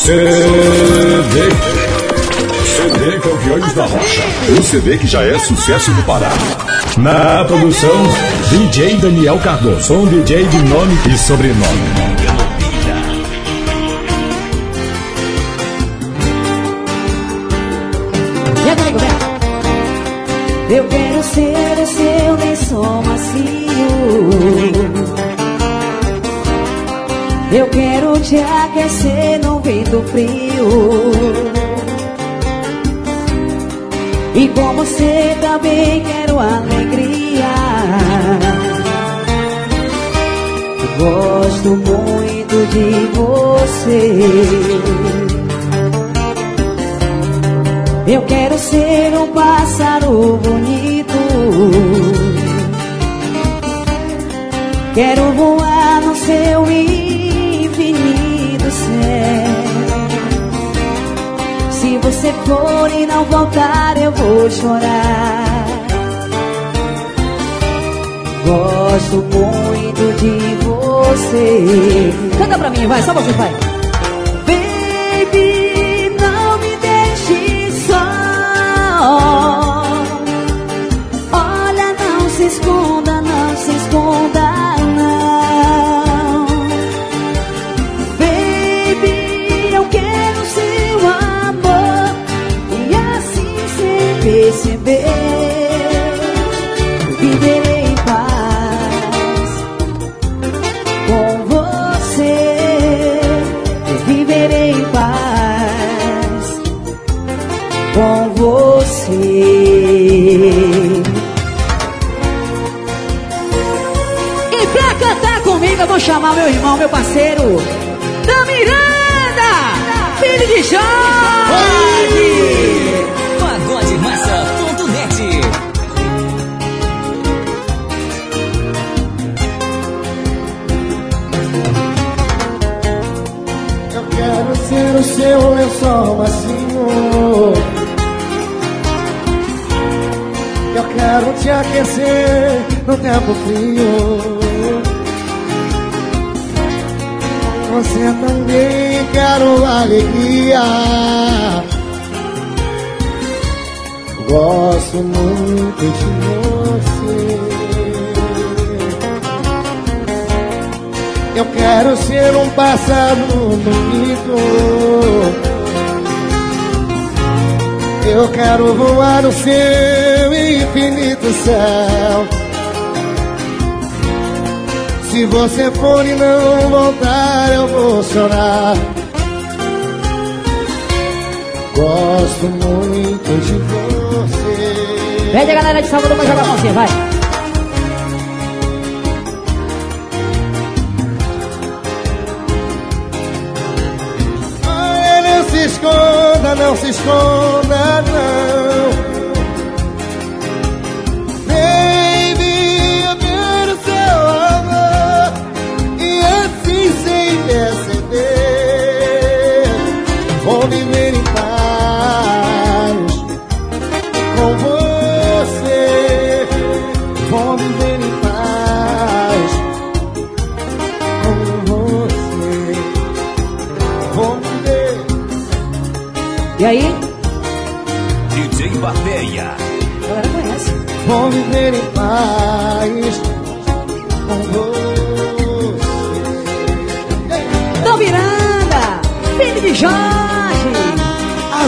CD. CD Campeões da Rocha. O CD que já é sucesso no Pará. Na produção, DJ Daniel Cardoso. Um DJ de nome e sobrenome. Eu quero ser seu lençol macio. Eu quero te aquecer no vento frio. E com você também quero alegria. Gosto muito de você. Eu quero ser um pássaro bonito. Quero voar no seu infinito Se você for e não voltar, eu vou chorar. Gosto muito de você. Canta pra mim, vai, só você vai. Chamar meu irmão, meu parceiro, da Miranda, filho de Jorge. Pagodemassa.net Eu quero ser o seu lençol macio. Eu quero te aquecer no tempo frio. Você também quero alegria. Gosto muito de você. Eu quero ser um pássaro bonito. Eu quero voar no seu infinito céu. Se você for e não voltar, eu vou chorar. Gosto muito de você. Pede a galera de Salvador pra jogar a mãozinha, vai. Ai, não se esconda, não se esconda, não.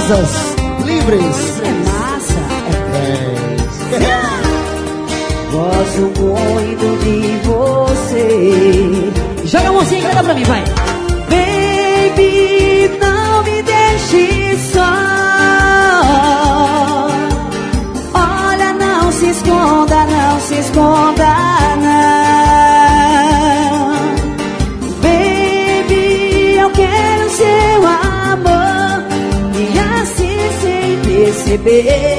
Asas livres. É massa. É. Gosto muito de você. Joga a mãozinha canta pra mim, vai. Perceber.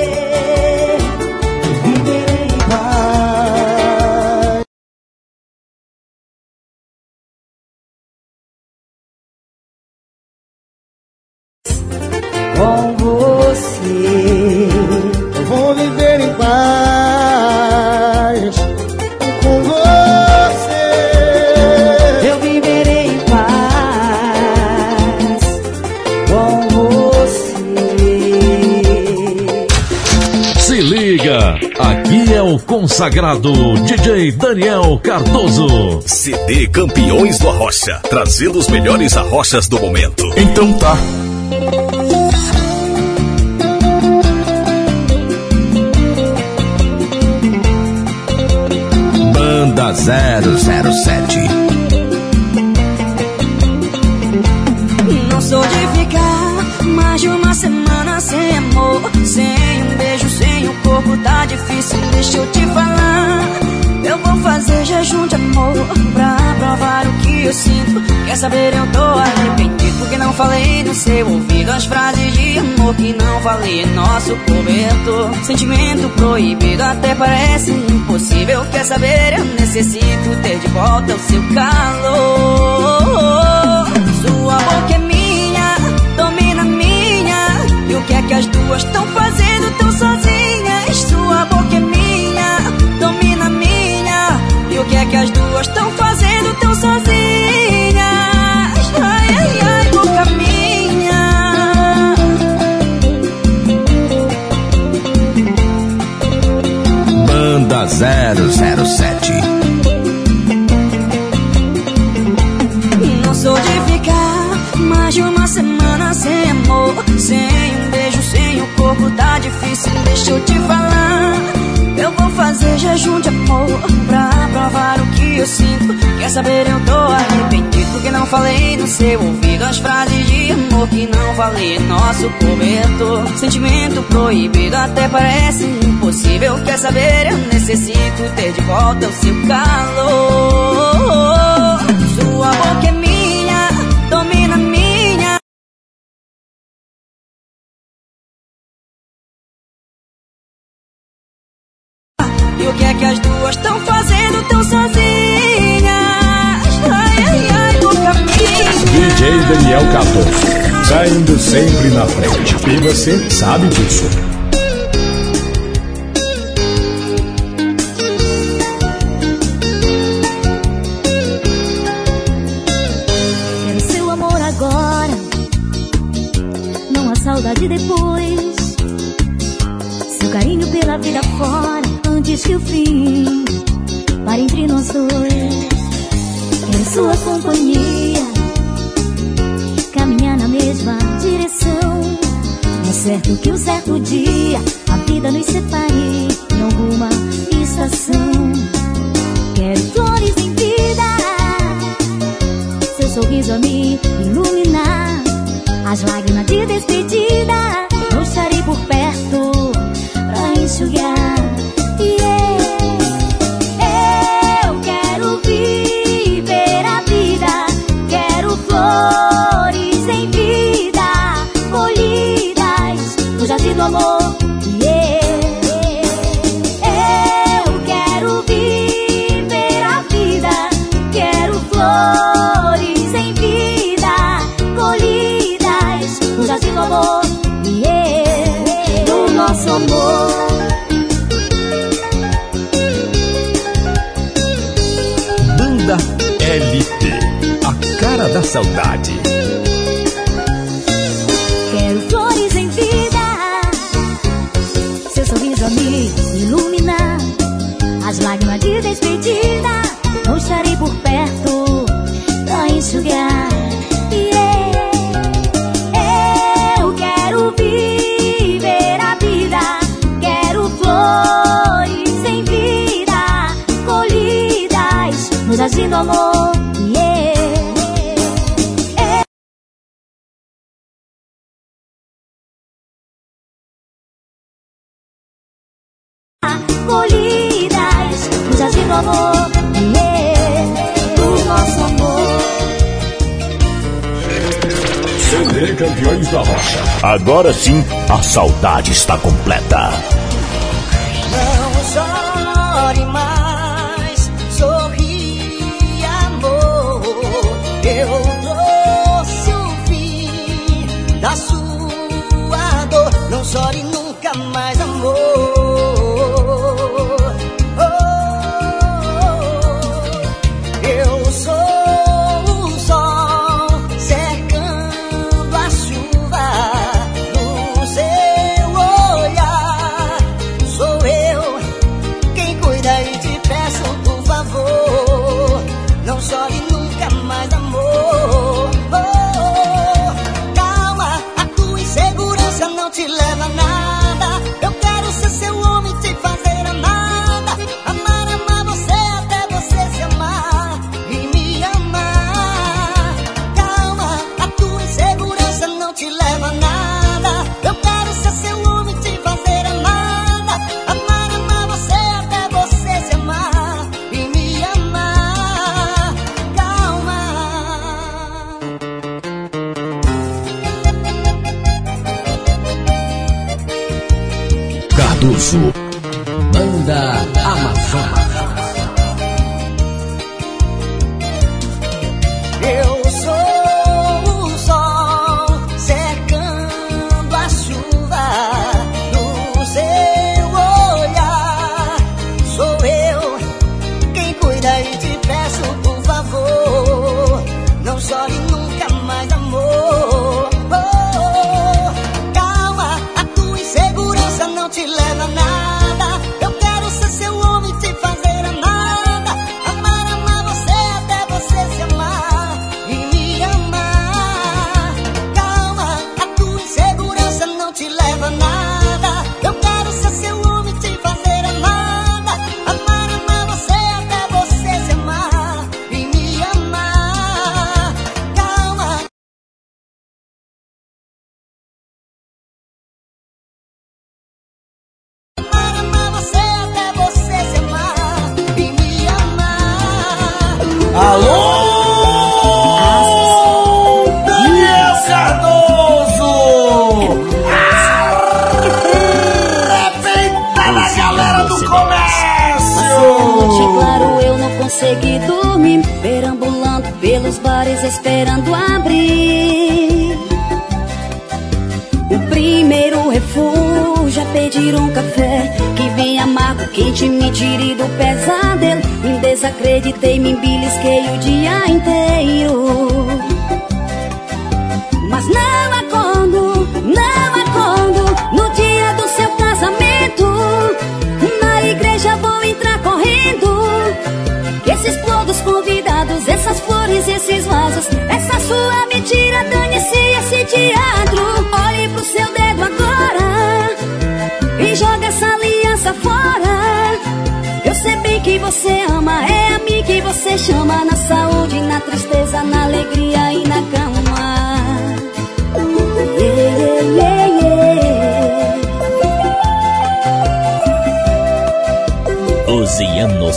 Consagrado DJ Daniel Cardoso. CD Campeões do Arrocha, trazendo os melhores arrochas do momento. Então tá. Banda 007 Não sou de ficar mais de uma semana sem amor, sem um beijo, sem o corpo, tá difícil, deixa eu te falar. Eu vou fazer jejum de amor pra provar o que eu sinto. Quer saber, eu tô arrependido porque não falei no seu ouvido as frases de amor que não falei nosso cobertor. Sentimento proibido até parece impossível. Quer saber, eu necessito ter de volta o seu calor. Sua boca é minha, domina minha. E o que é que as duas estão fazendo o que é que as duas estão fazendo tão sozinhas? Ai, ai, ai, boca minha. Banda 007 Não sou de ficar mais de uma semana sem amor, sem um beijo, sem o corpo, tá difícil, deixa eu te falar. Eu vou fazer jejum de amor pra provar o que eu sinto. Quer saber, eu tô arrependido porque não falei no seu ouvido as frases de amor que não falei em nosso cobertor. Sentimento proibido até parece impossível. Quer saber, eu necessito ter de volta o seu calor. Sua boca é Daniel Cardoso, saindo sempre na frente. E você sabe disso. Quero seu amor agora, não há saudade depois. Seu carinho pela vida fora, antes que o fim pare entre nós dois. Quero sua companhia, caminhar na mesma direção. É certo que um certo dia a vida nos separe em alguma estação. Quero flores em vida seu sorriso a me iluminar. As lágrimas de despedida, não estarei por perto pra enxugar. Saudade Agora sim, a saudade está completa Cardoso. Banda Amazonas.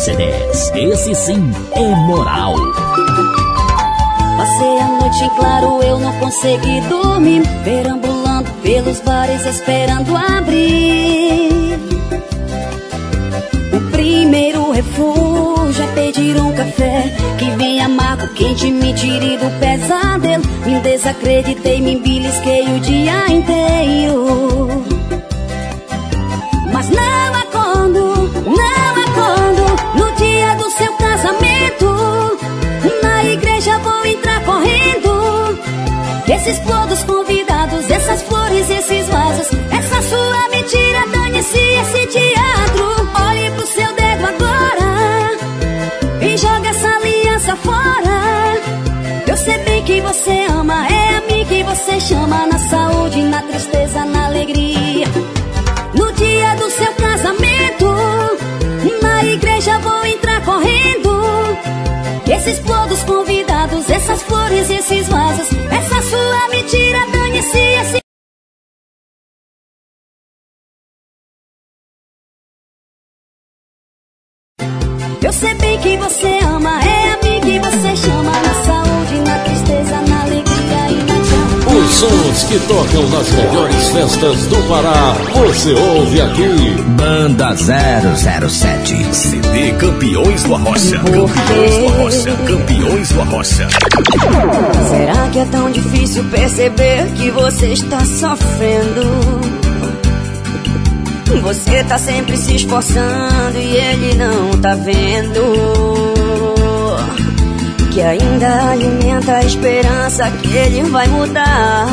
Esse sim é moral. Passei a noite em claro, eu não consegui dormir. Perambulando pelos bares, esperando abrir. O primeiro refúgio é pedir um café que vem amargo, quente, me tire do pesadelo. Me desacreditei, me embilisquei o dia inteiro. Esses todos convidados, essas flores, esses vasos, essa sua mentira, dane-se esse teatro. Olhe pro seu dedo agora e joga essa aliança fora. Eu sei bem que você ama, é a mim que você chama na saúde, na tristeza, na alegria. No dia do seu casamento, na igreja vou entrar correndo. Esses todos convidados, essas flores, esses vasos, que você ama, é a mim que você chama na saúde, na tristeza, na alegria e na cama. Os sons que tocam nas melhores festas do Pará. Você ouve aqui. Banda 007. CD Campeões do Arrocha. Campeões do Arrocha. Campeões do Arrocha. Será que é tão difícil perceber que você está sofrendo? Você tá sempre se esforçando e ele não tá vendo. Que ainda alimenta a esperança que ele vai mudar.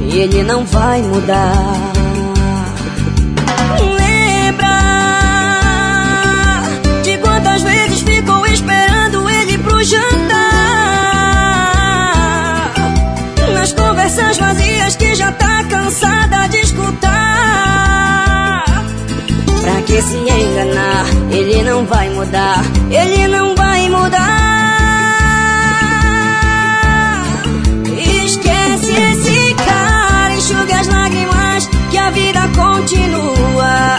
E ele não vai mudar. mudar, ele não vai mudar. Esquece esse cara, enxuga as lágrimas, que a vida continua.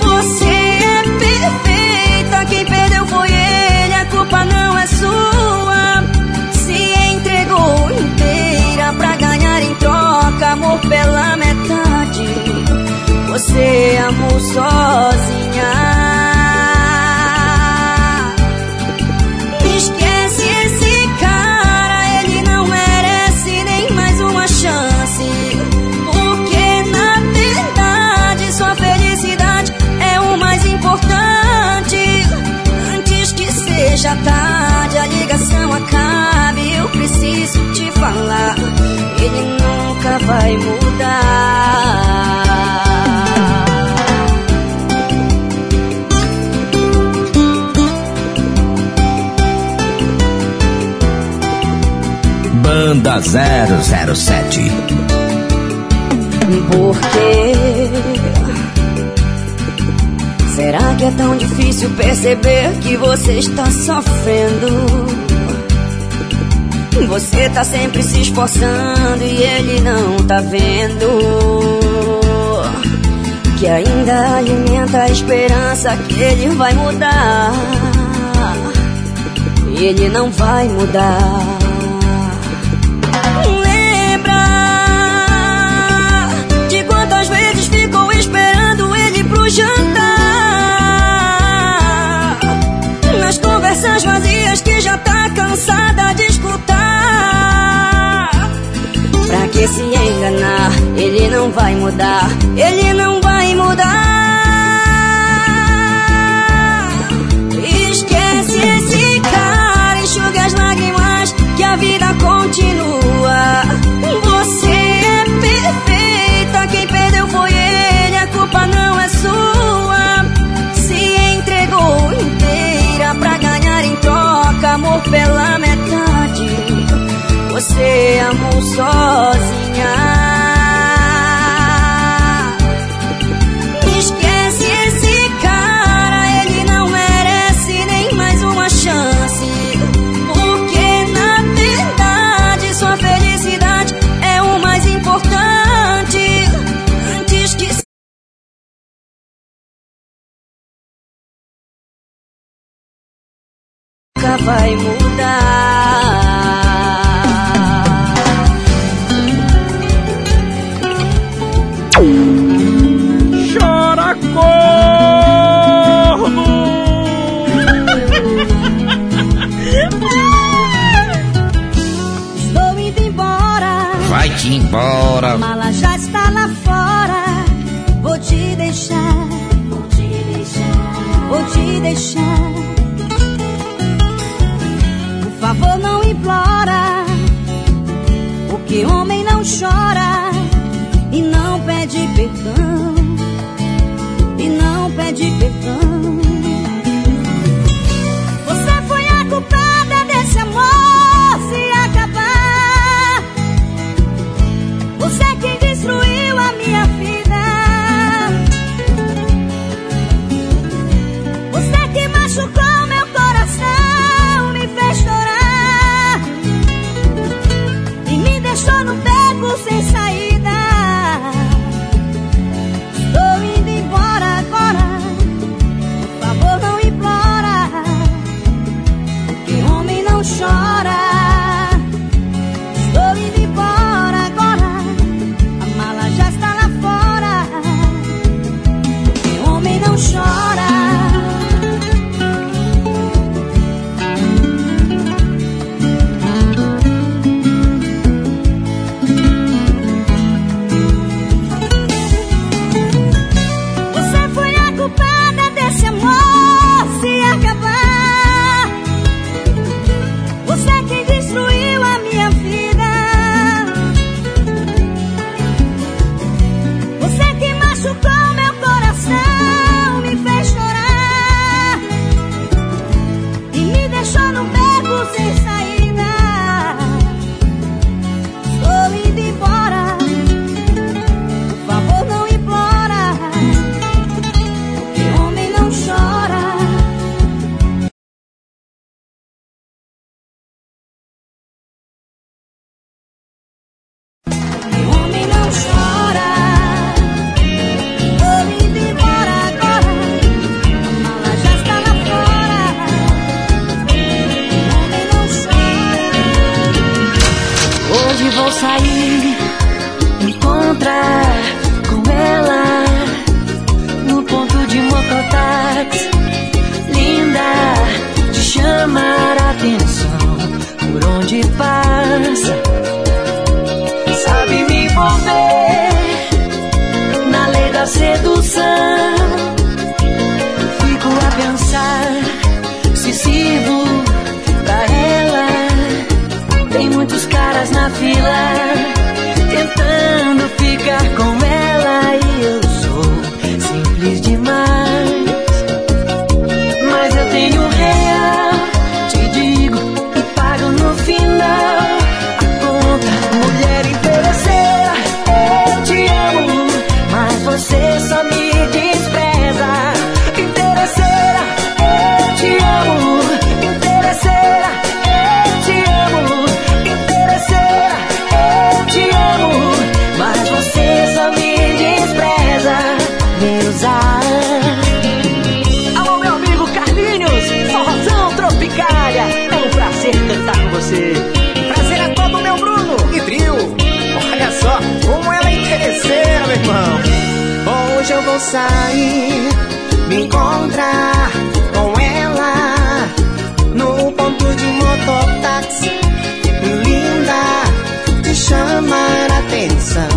Você é perfeita, quem perdeu foi ele, a culpa não é sua. Se entregou inteira pra ganhar em troca amor pela metade. Você amou sozinha. seja tarde, a ligação acabe. Eu preciso te falar, ele nunca vai mudar. Banda 007 Porque Será que é tão difícil perceber que você está sofrendo? Você tá sempre se esforçando e ele não tá vendo. Que ainda alimenta a esperança que ele vai mudar. E ele não vai mudar. Lembra de quantas vezes ficou esperando ele pro jantar? vai mudar, ele não vai mudar. Esquece esse cara, enxuga as lágrimas, que a vida continua. Você é perfeita, quem perdeu foi ele, a culpa não é sua. Se entregou inteira pra ganhar em troca amor pela metade. Você amou sozinha. chora. Sair, me encontrar com ela no ponto de mototáxi. Linda, de chamar atenção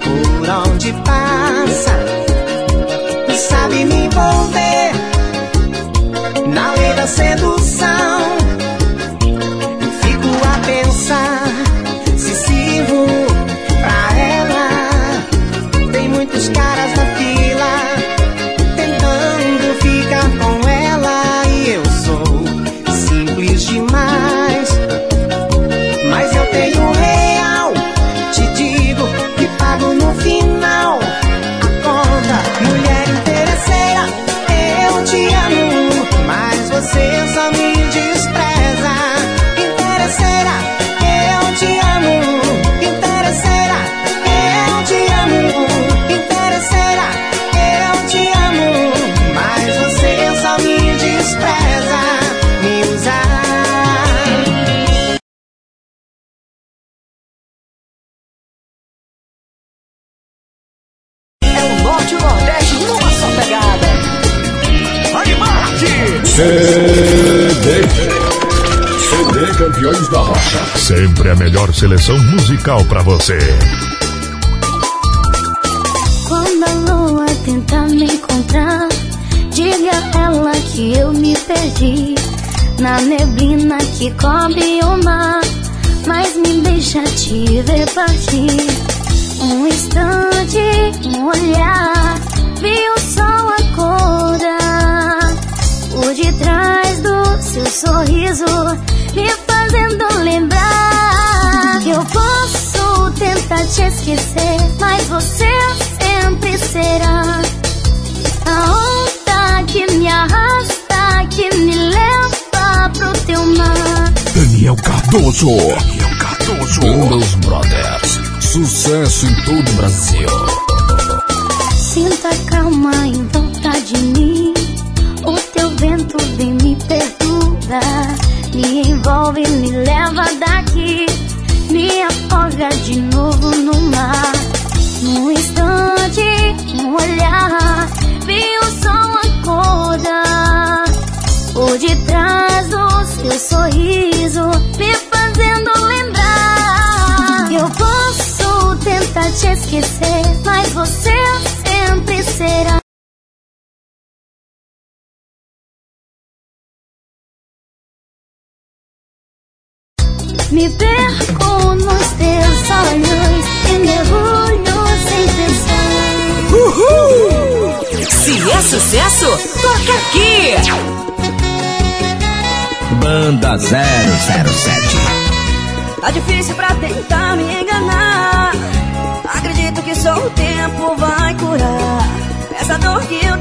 por onde passa. Sabe me envolver na lei da sedução. Sempre a melhor seleção musical pra você. Quando a lua tenta me encontrar, diga a ela que eu me perdi na neblina que cobre o mar. Mas me deixa te ver partir. Um instante, um olhar, vi o sol acordar. Por detrás do seu sorriso, me fazendo lembrar. que Eu posso tentar te esquecer, mas você sempre será a onda que me arrasta, que me leva pro teu mar. Daniel Cardoso. Daniel Cardoso. Windows Brothers. Sucesso em todo o Brasil. Sinta calma em volta de mim. O teu vento vem me perturbar. Me envolve, me leva daqui. Me afoga de novo no mar. Num instante, um olhar. Vi o sol acordar. Por detrás do seu sorriso, me fazendo lembrar. Eu posso tentar te esquecer, mas você sempre será. Me perco nos teus olhos e mergulho sem pensar. Uhul! Se é sucesso, toca aqui! Banda 007. Tá difícil pra tentar me enganar. Acredito que só o tempo vai curar essa dor que eu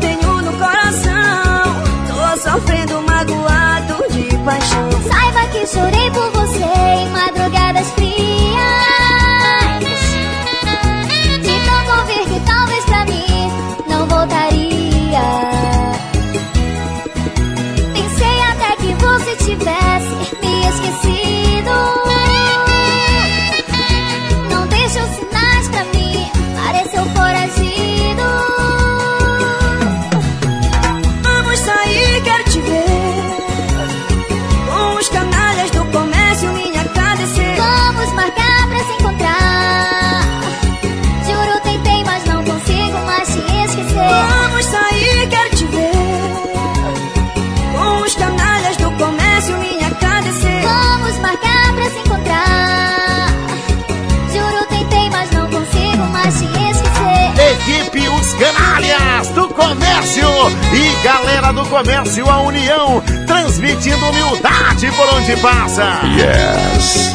comércio. E galera do comércio, a união, transmitindo humildade por onde passa. Yes.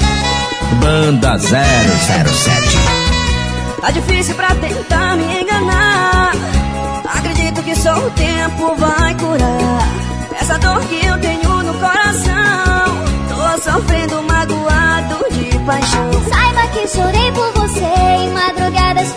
Banda 007. Tá difícil pra tentar me enganar. Acredito que só o tempo vai curar essa dor que eu tenho no coração. Tô sofrendo magoado de paixão. Saiba que chorei por você em madrugadas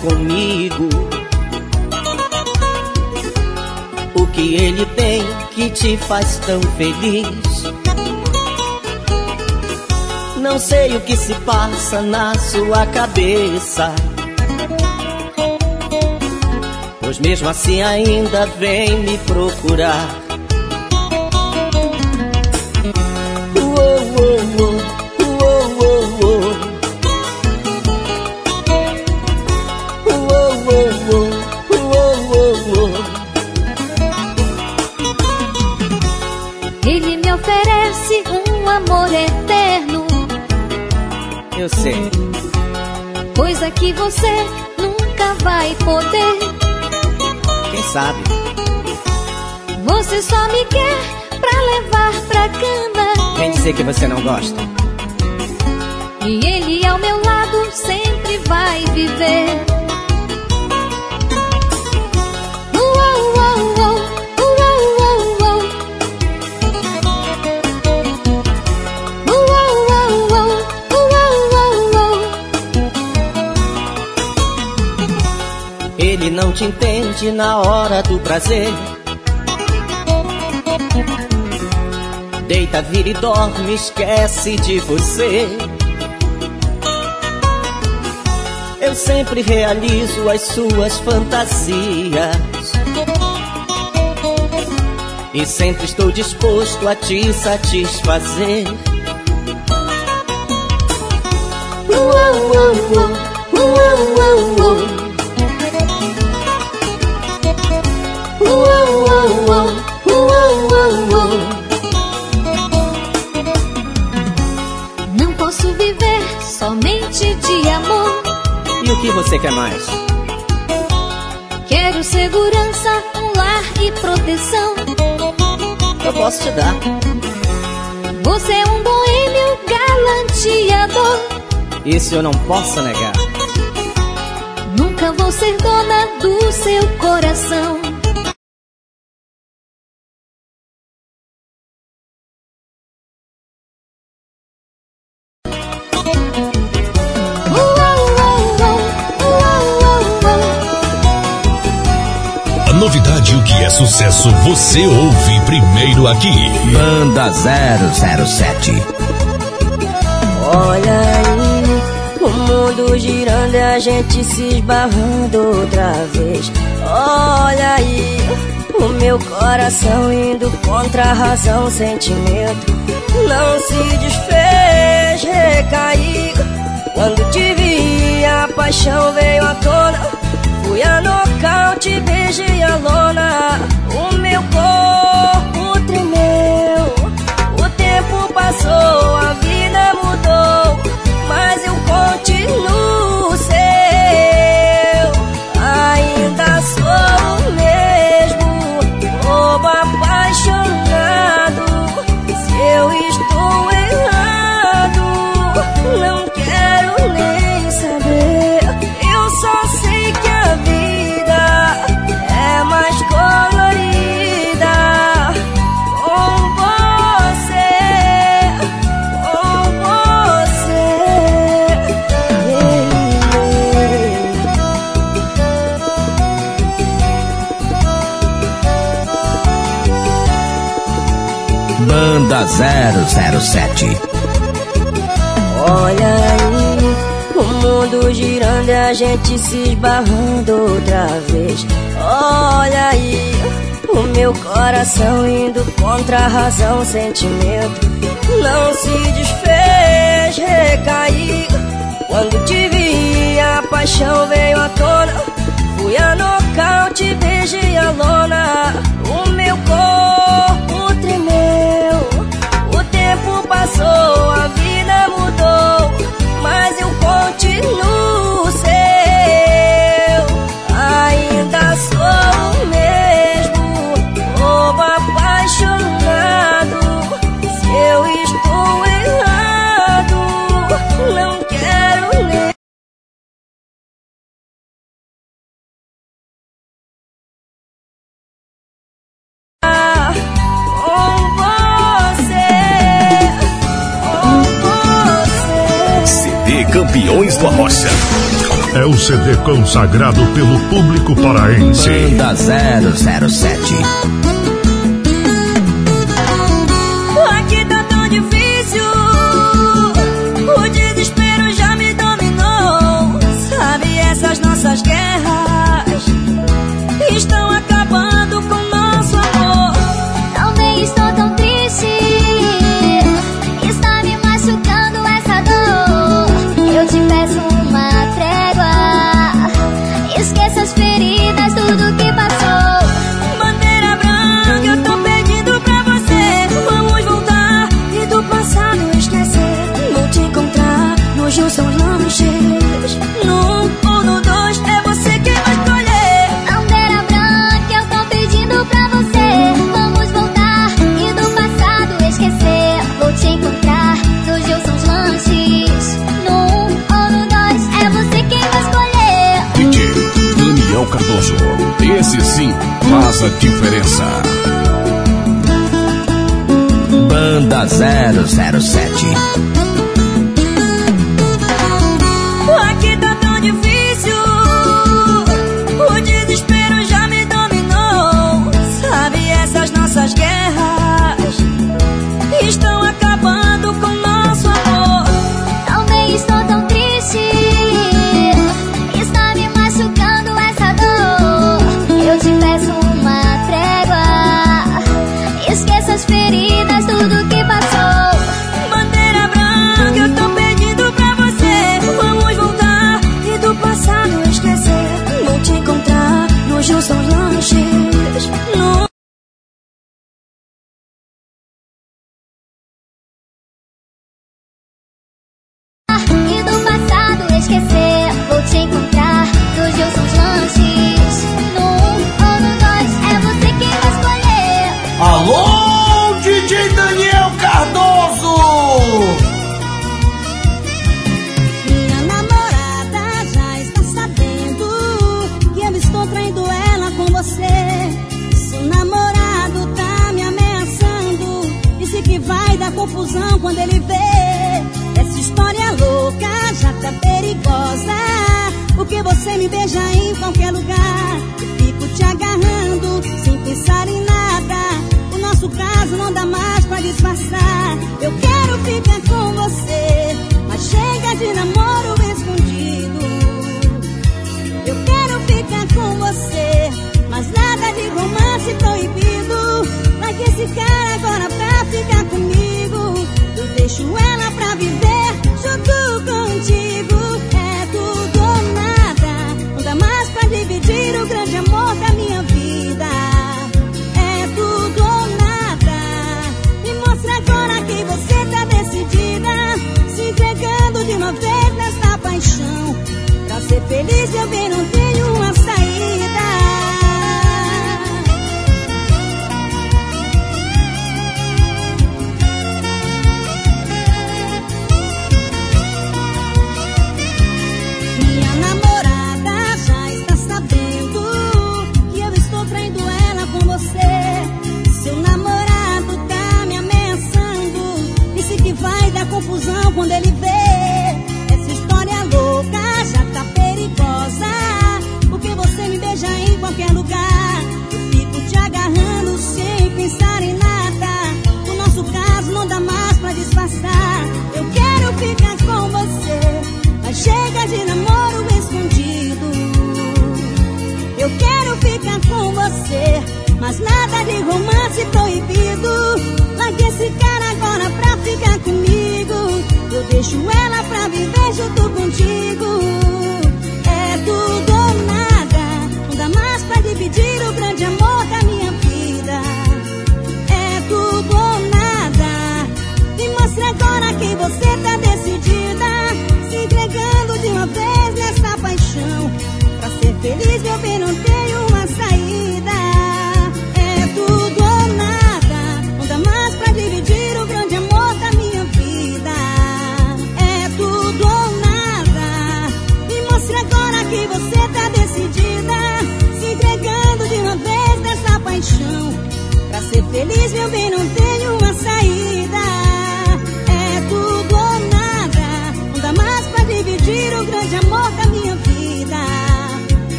comigo. O que ele tem que te faz tão feliz? Não sei o que se passa na sua cabeça. Pois mesmo assim ainda vem me procurar. Dizer que você não gosta. E ele ao meu lado sempre vai viver. Uou, uou, uou. Ele não te entende na hora do prazer. Deita, vira e dorme, esquece de você. Eu sempre realizo as suas fantasias. E sempre estou disposto a te satisfazer. Uou, uou, uou, uou, uou, uou. Uou, o que você quer mais? Quero segurança, um lar e proteção. Eu posso te dar. Você é um boêmio galanteador. Isso eu não posso negar. Nunca vou ser dona do seu coração. Sucesso você ouve primeiro aqui. Banda 007. Olha aí, o mundo girando e a gente se esbarrando outra vez. Olha aí, o meu coração indo contra a razão, o sentimento não se desfez, recaí. Quando te vi, a paixão veio à tona. Fui a nocaute, beijei a lona. O meu corpo tremeu. O tempo passou, a vida mudou, mas eu continuo da 007. Olha aí, o mundo girando e a gente se esbarrando outra vez. Olha aí, o meu coração indo contra a razão, sentimento não se desfez, recaí. Quando te vi, a paixão veio à tona. Fui a nocaute, beijei a lona. O meu coração passou, a vida mudou, mas eu continuo. É o CD consagrado pelo público paraense. Banda 007. Aqui tá tão difícil, o desespero já me dominou. Sabe essas nossas guerras? Esse sim faz a diferença. Banda 007 fosse proibido. que esse cara agora pra ficar comigo. Eu deixo ela pra viver junto contigo. mas nada de romance.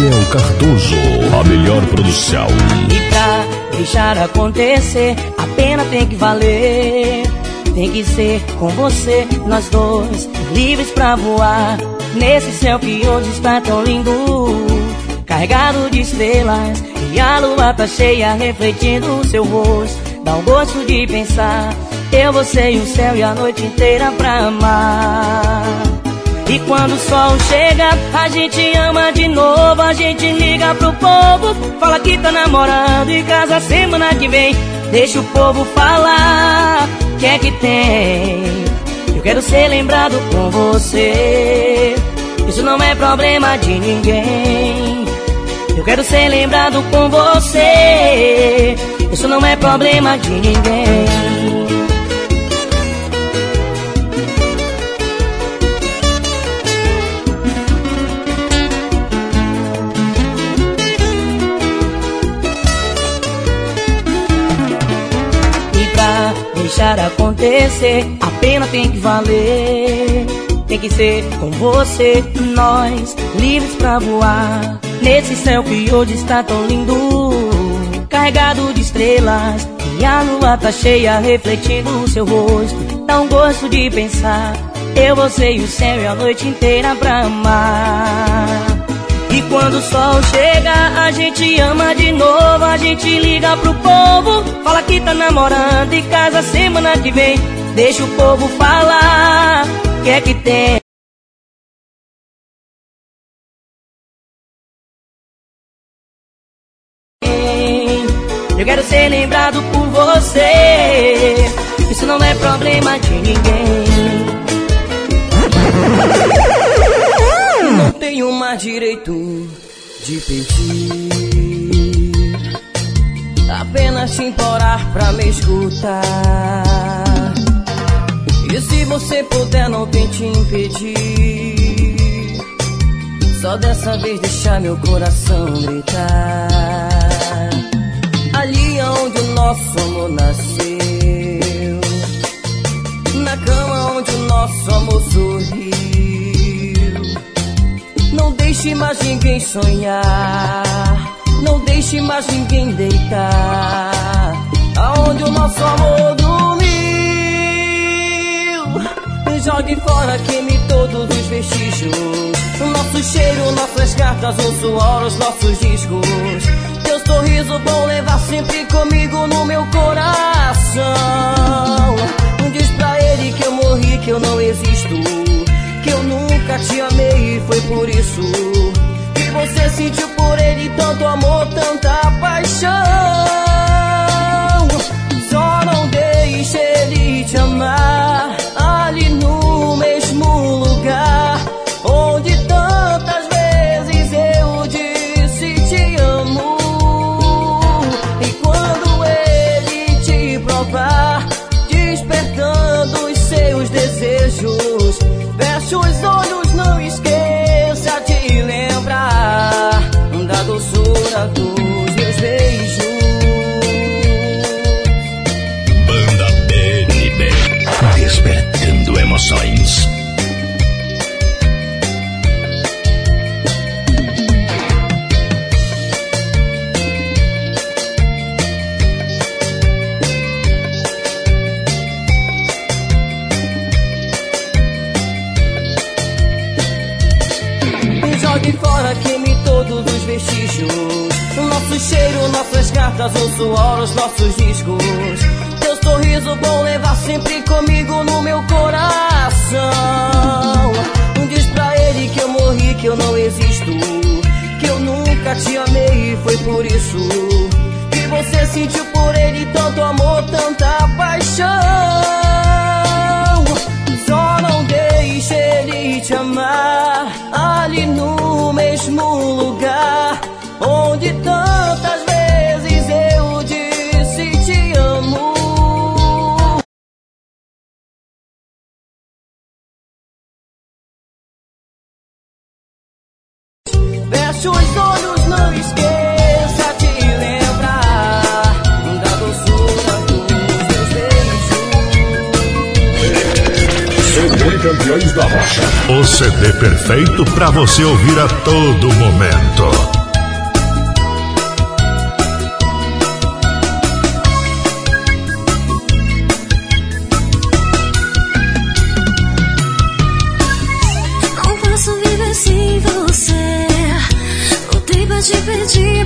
Daniel Cardoso, a melhor produção. E pra deixar acontecer, a pena tem que valer. Tem que ser com você, nós dois, livres pra voar. Nesse céu que hoje está tão lindo, carregado de estrelas. E a lua tá cheia, refletindo o seu rosto. Dá um gosto de pensar. Eu, você e o céu e a noite inteira pra amar. E quando o sol chega, a gente ama de novo, a gente liga pro povo, fala que tá namorando e casa semana que vem. Deixa o povo falar, que é que tem? Eu quero ser lembrado com você. Isso não é problema de ninguém. Eu quero ser lembrado com você. Isso não é problema de ninguém. Acontecer, a pena tem que valer. Tem que ser com você, nós, livres pra voar. Nesse céu que hoje está tão lindo, carregado de estrelas. E a lua tá cheia, refletindo o seu rosto. Dá um gosto de pensar. Eu, você e o céu e a noite inteira pra amar. E quando o sol chega, a gente ama de novo, a gente liga pro povo, fala que tá namorando e casa semana que vem. Deixa o povo falar, que é que tem? Eu quero ser lembrado por você. Isso não é problema de ninguém tenho mais direito de pedir. Apenas te implorar pra me escutar. E se você puder, não tente impedir. Só dessa vez deixar meu coração gritar. Ali onde o nosso amor nasceu. Na cama onde o nosso amor sorriu não deixe mais ninguém sonhar. Não deixe mais ninguém deitar. Aonde o nosso amor dormiu. Jogue fora, queime todos os vestígios. O nosso cheiro, nossas cartas, o suor, os nossos discos. Teu sorriso bom levar sempre comigo no meu coração. Diz pra ele que eu morri, que eu não existo que eu nunca te amei e foi por isso que você sentiu por ele tanto amor, tanta paixão. Cartas, o suor, os nossos discos. Teu sorriso bom levar sempre comigo no meu coração. Diz pra ele que eu morri, que eu não existo. Que eu nunca te amei e foi por isso. Que você sentiu por ele tanto amor, tanta paixão. Só não deixe ele te amar ali no mesmo lugar para você ouvir a todo momento. Não posso viver sem você. Voltei pra te pedir.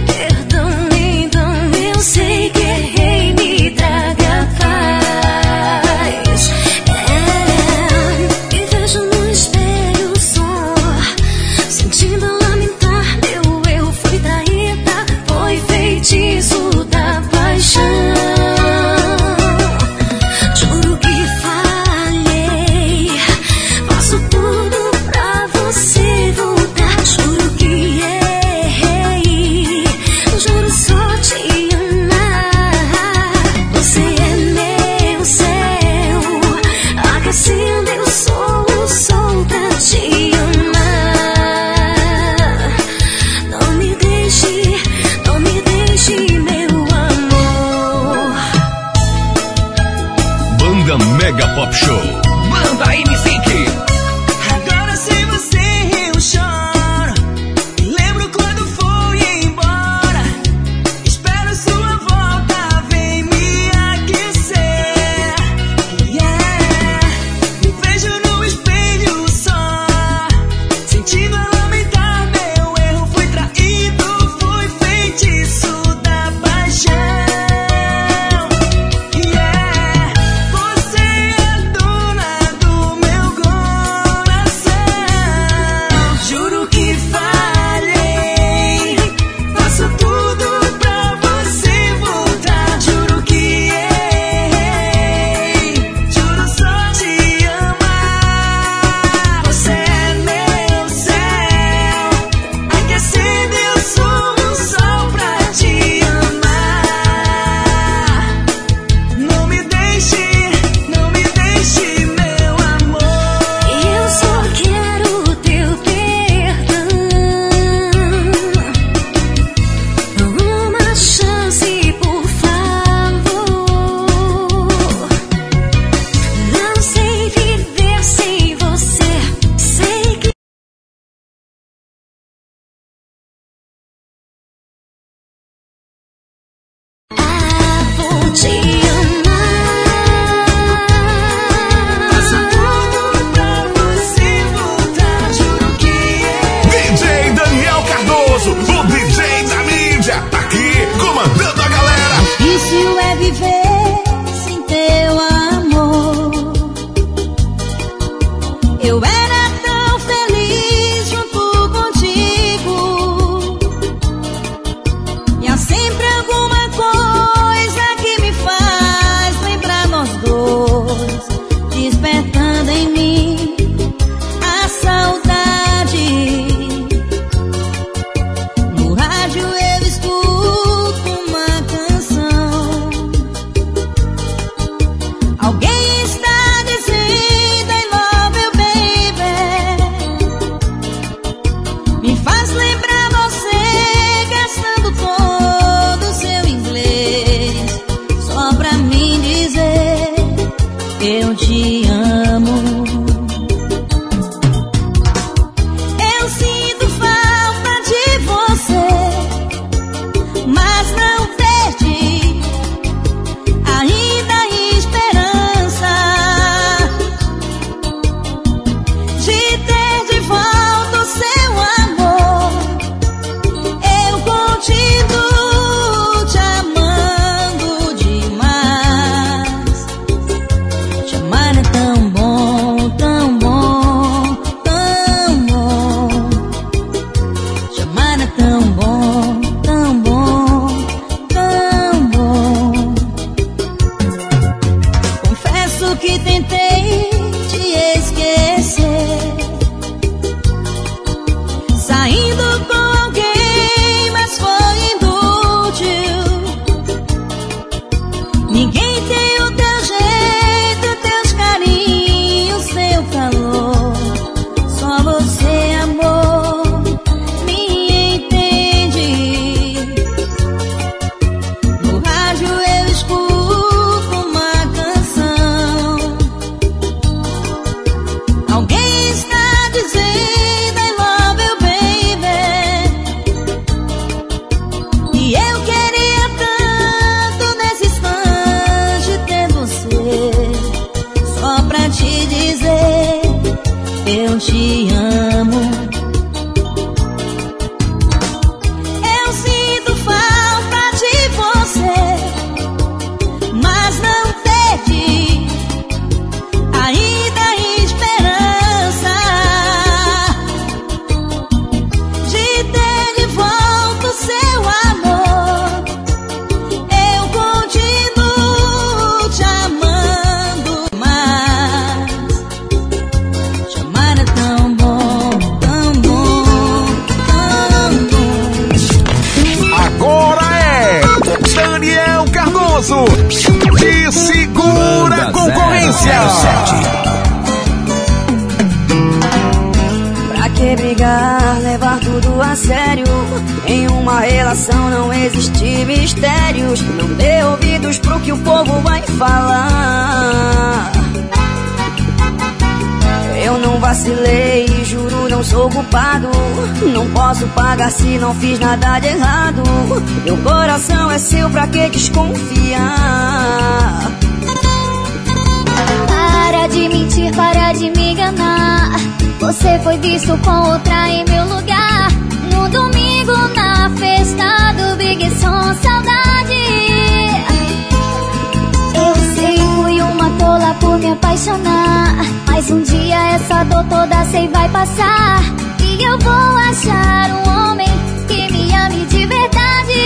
Eu vou achar um homem que me ame de verdade.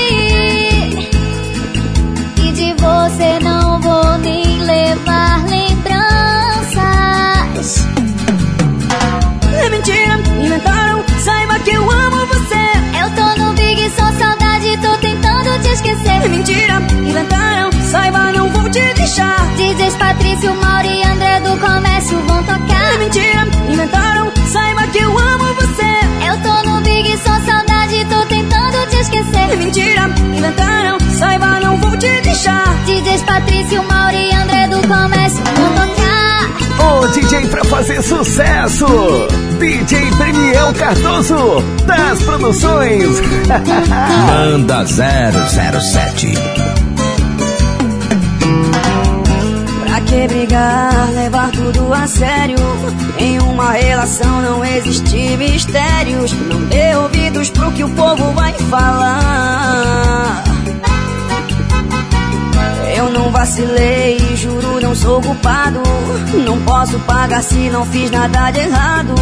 E de você não vou nem levar lembranças. É mentira, inventaram, saiba que eu amo você. Eu tô no Big Som, saudade, tô tentando te esquecer. É mentira, inventaram, saiba, não vou te deixar. DJs Patrício, Mauri e André do Comércio vão tocar. É mentira, inventaram, esquecer. É mentira, inventaram, saiba, não vou te deixar. DJs Patrício, Mauri e André do Comércio vão tocar. O DJ pra fazer sucesso, DJ Daniel Cardoso, das produções. Banda 007. Que brigar, levar tudo a sério? Em uma relação não existe mistérios. Não dê ouvidos pro que o povo vai falar. Eu não vacilei, juro, não sou culpado. Não posso pagar se não fiz nada de errado.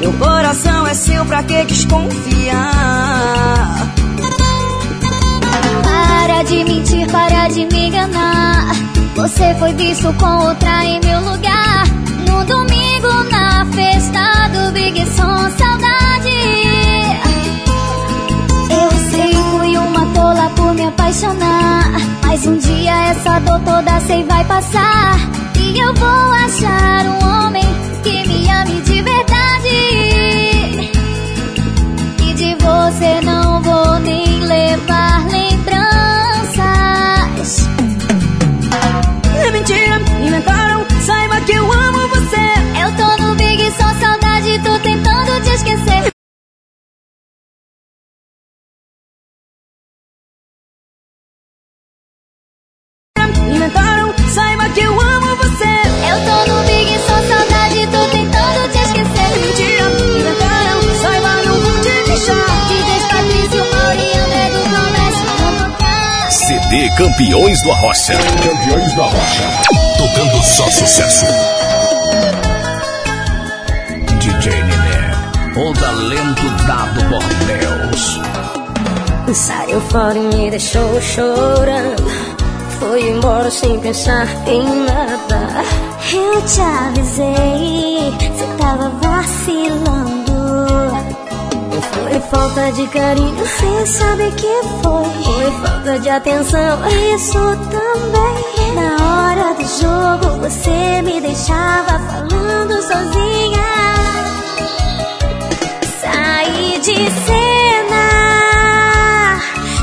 Meu coração é seu, pra que desconfiar? Para de mentir, para de me enganar. Você foi visto com outra em meu lugar. No domingo, na festa do Big Som, saudade. Eu sei, fui uma tola por me apaixonar. Mas um dia essa dor toda sei vai passar. E eu vou achar um homem que me ame de verdade. E de você não vou nem levar Campeões do Arrocha. Campeões da Rocha. Tocando só sucesso. DJ Niné, o talento dado por Deus. Saiu fora e me deixou chorando. Foi embora sem pensar em nada. Eu te avisei, você tava vacilando. Foi falta de carinho, Você sabe que foi. foi falta de atenção. Isso também. Na hora do jogo, você me deixava falando sozinha. Saí de cena,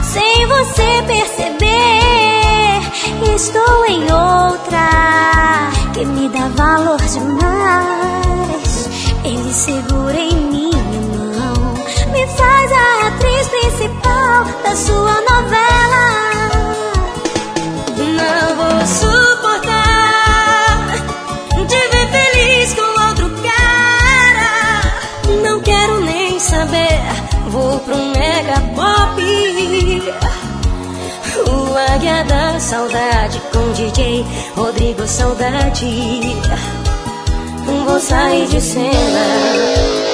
sem você perceber. Estou em outra que me dá valor demais. Ele segura faz a atriz principal da sua novela. Não vou suportar te ver feliz com outro cara. Não quero nem saber. Vou pro mega pop. O Águia da Saudade com DJ Rodrigo Saudade. Vou sair de cena.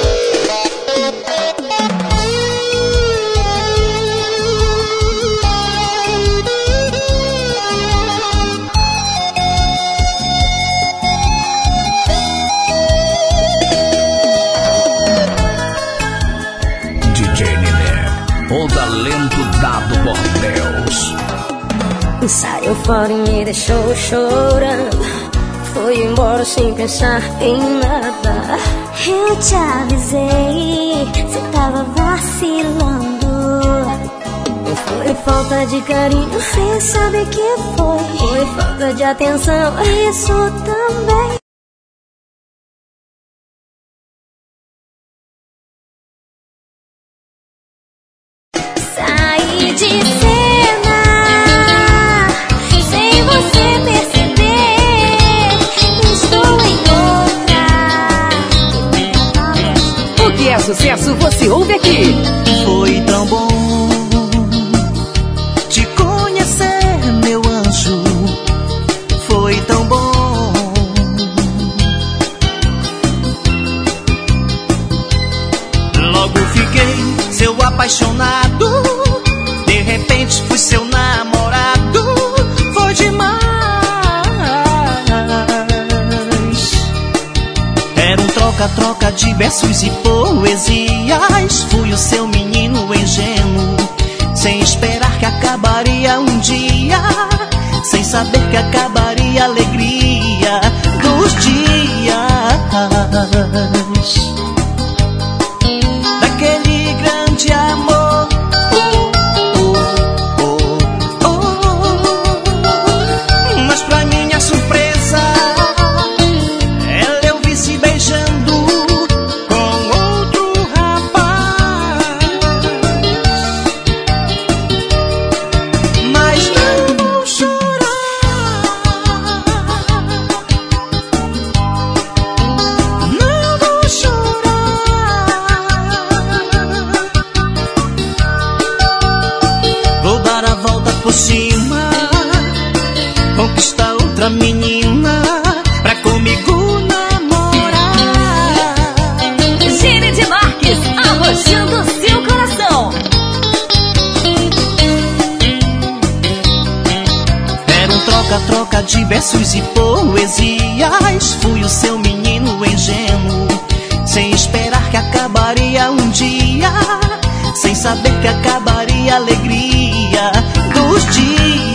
Saiu fora e me deixou chorando Foi embora sem pensar em nada. Eu te avisei, cê tava vacilando. Foi falta de carinho, cê sabe que foi. Foi falta de atenção, isso também esperar que acabaria um dia, sem saber que acabaria a alegria dos dias.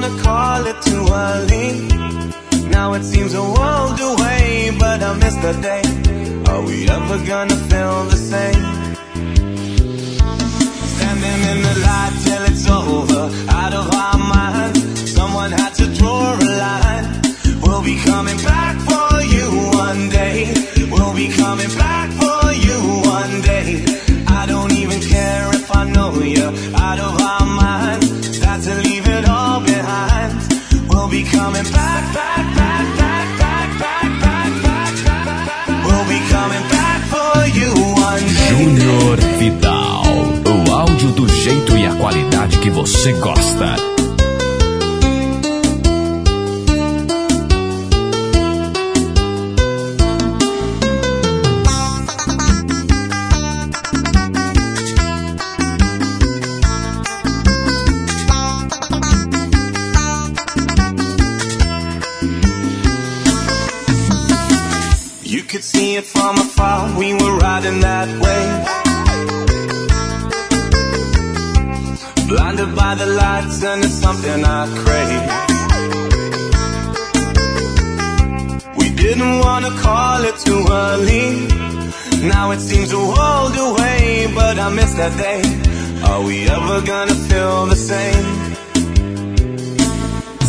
Wanna call it too early. Now it seems a world away, but I miss the day. Are we ever gonna feel the same? Standing in the light till it's over, out of our minds. Someone had to draw a line. We'll be coming back for you one day. We'll be coming back for you one day. I don't even care if I know you're out of our minds. Got to leave behind. We'll be coming back, back, back, back, back, back, back, back, back, back. We'll be coming back for you one day. Júnior Vidal. O áudio do jeito e a qualidade que você gosta. The lights, and it's something I crave. We didn't wanna call it too early. Now it seems a world away, but I miss that day. Are we ever gonna feel the same?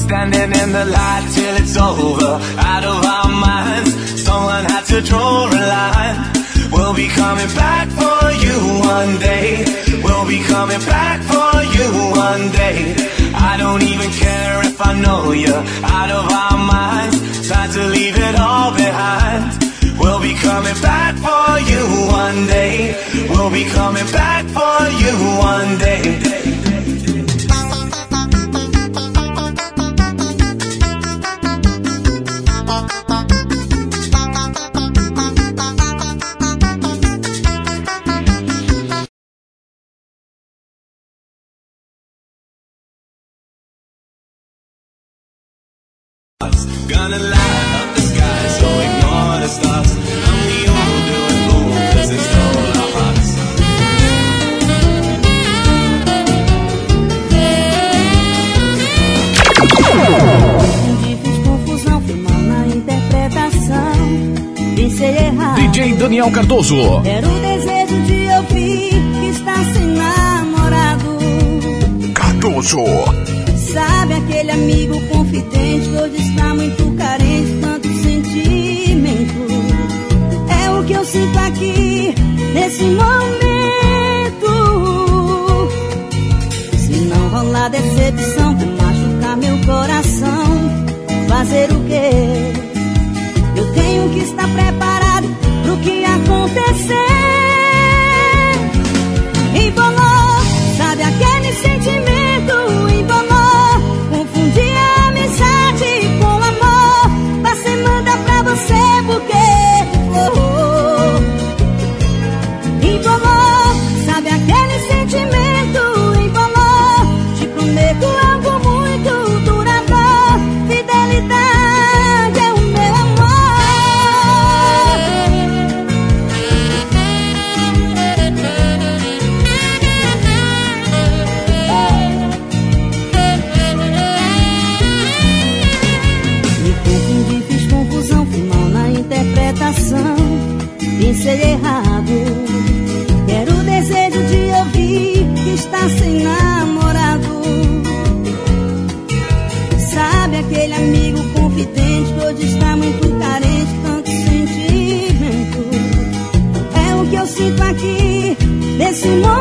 Standing in the light till it's over, out of our minds. Someone had to draw a line. We'll be coming back for you one day. We'll be coming back for you one day. I don't even care if I know you're out of our minds. Time to leave it all behind. We'll be coming back for you one day. We'll be coming back for you one day. Daniel Cardoso. Era o desejo de ouvir que está sem namorado. Cardoso. Sabe aquele amigo confidente que hoje está muito carente, tanto sentimento. É o que eu sinto aqui, nesse momento. Se não rolar decepção, vai machucar meu coração. Fazer o quê? Eu tenho que estar preparado que aconteceu. si.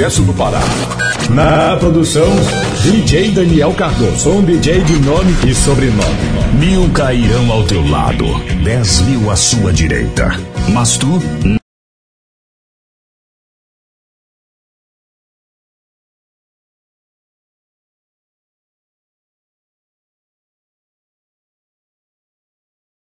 sucesso do Pará. Na produção, DJ Daniel Cardoso, um DJ de nome e sobrenome. Mil cairão ao teu lado, dez mil à sua direita. Mas tu